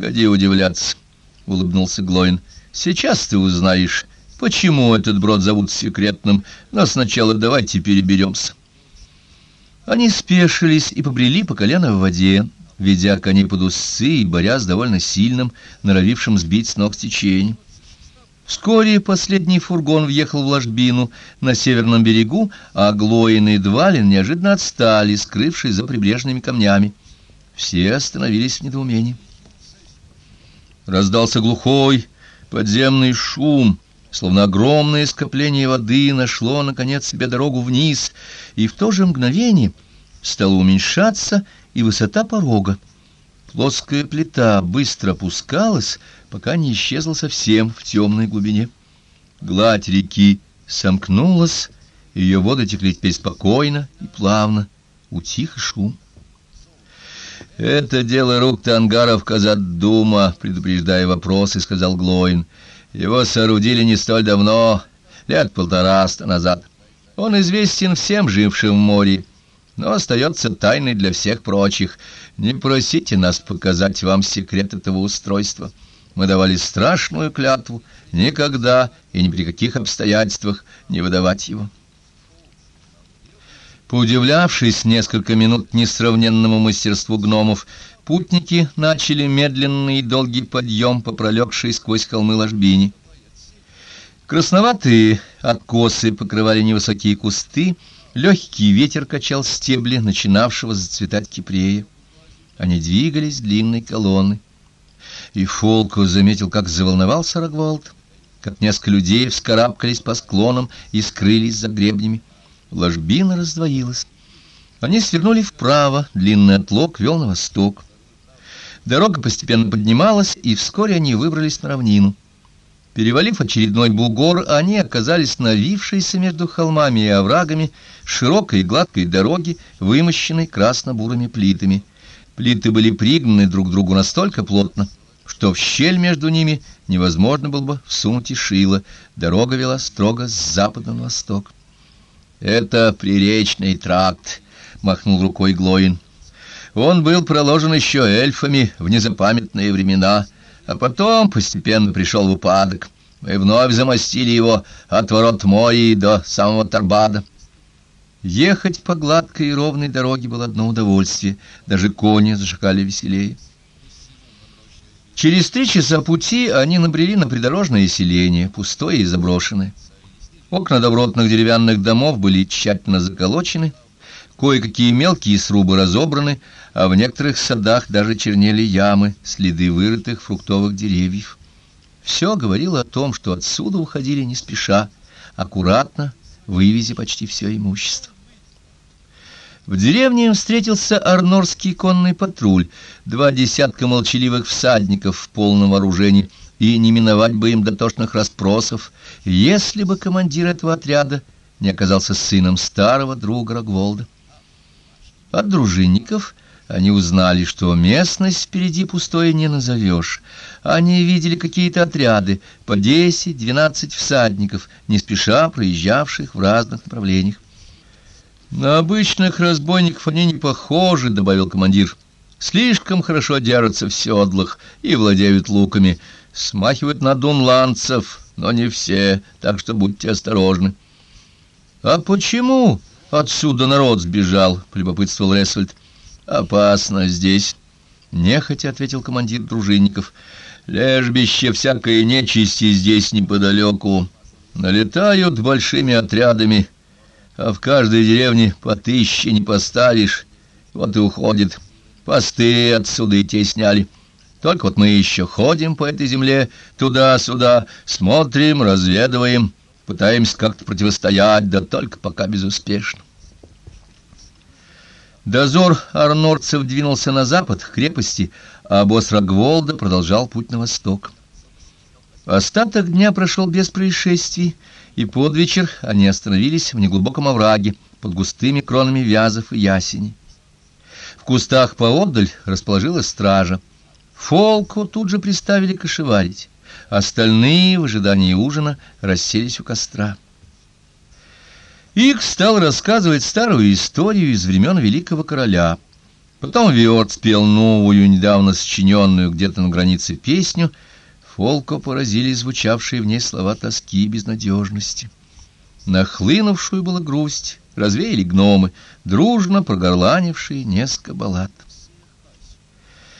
Погоди удивляться, — улыбнулся Глоин. — Сейчас ты узнаешь, почему этот брод зовут секретным, но сначала давайте переберемся. Они спешились и побрели по колено в воде, ведя коней под усы и борясь довольно сильным, норовившим сбить с ног течением. Вскоре последний фургон въехал в ложбину на северном берегу, а Глоин и Двалин неожиданно отстали, скрывшись за прибрежными камнями. Все остановились в недоумении. Раздался глухой подземный шум, словно огромное скопление воды нашло, наконец, себе дорогу вниз, и в то же мгновение стала уменьшаться и высота порога. Плоская плита быстро опускалась, пока не исчезла совсем в темной глубине. Гладь реки сомкнулась, ее воды текли теперь спокойно и плавно, утих шум. «Это дело рук тангаров Казат-Дума», — предупреждая вопросы, сказал Глоин. «Его соорудили не столь давно, лет полтораста назад. Он известен всем жившим в море, но остается тайной для всех прочих. Не просите нас показать вам секрет этого устройства. Мы давали страшную клятву никогда и ни при каких обстоятельствах не выдавать его». Поудивлявшись несколько минут несравненному мастерству гномов, путники начали медленный и долгий подъем по пролегшей сквозь холмы ложбине. Красноватые откосы покрывали невысокие кусты, легкий ветер качал стебли начинавшего зацветать кипрея. Они двигались длинной колонной. И Фолко заметил, как заволновался Рогволд, как несколько людей вскарабкались по склонам и скрылись за гребнями. Ложбина раздвоилась. Они свернули вправо, длинный отлог вел на восток. Дорога постепенно поднималась, и вскоре они выбрались на равнину. Перевалив очередной бугор, они оказались на вившейся между холмами и оврагами широкой и гладкой дороги, вымощенной красно-бурыми плитами. Плиты были пригнаны друг к другу настолько плотно, что в щель между ними невозможно было бы всунуть и шило. Дорога вела строго с запада на восток. «Это приречный тракт», — махнул рукой Глоин. «Он был проложен еще эльфами в незапамятные времена, а потом постепенно пришел в упадок. Мы вновь замостили его от ворот моря до самого Тарбада». Ехать по гладкой и ровной дороге было одно удовольствие, даже кони зашагали веселее. Через три часа пути они набрели на придорожное селение, пустое и заброшенное. Окна добротных деревянных домов были тщательно заколочены, кое-какие мелкие срубы разобраны, а в некоторых садах даже чернели ямы, следы вырытых фруктовых деревьев. Все говорило о том, что отсюда уходили не спеша, аккуратно, вывезя почти все имущество. В деревне им встретился арнорский конный патруль, два десятка молчаливых всадников в полном вооружении — и не миновать бы им дотошных расспросов, если бы командир этого отряда не оказался сыном старого друга Рогволда. От дружинников они узнали, что местность впереди пустое не назовешь. Они видели какие-то отряды, по десять-двенадцать всадников, не спеша проезжавших в разных направлениях. «На обычных разбойников они не похожи», — добавил командир. «Слишком хорошо держатся в седлах и владеют луками» смахивают на дунландцев, но не все, так что будьте осторожны. — А почему отсюда народ сбежал? — полюбопытствовал Ресвальд. — Опасно здесь, — нехотя ответил командир дружинников. — Лежбище всякой нечисти здесь неподалеку. Налетают большими отрядами, а в каждой деревне по тысяче не поставишь. Вот и уходит. Посты отсюда и те сняли. — только вот мы еще ходим по этой земле туда-сюда, смотрим, разведываем, пытаемся как-то противостоять, да только пока безуспешно. Дозор арнорцев двинулся на запад, к крепости, а босс Рогволда продолжал путь на восток. Остаток дня прошел без происшествий, и под вечер они остановились в неглубоком овраге под густыми кронами вязов и ясеней. В кустах поодаль расположилась стража. Фолку тут же приставили кошеварить. Остальные в ожидании ужина расселись у костра. Ик стал рассказывать старую историю из времен великого короля. Потом Виорд спел новую, недавно сочиненную где-то на границе песню. Фолко поразили звучавшие в ней слова тоски и безнадежности. Нахлынувшую была грусть развеяли гномы, дружно прогорланившие несколько баллад.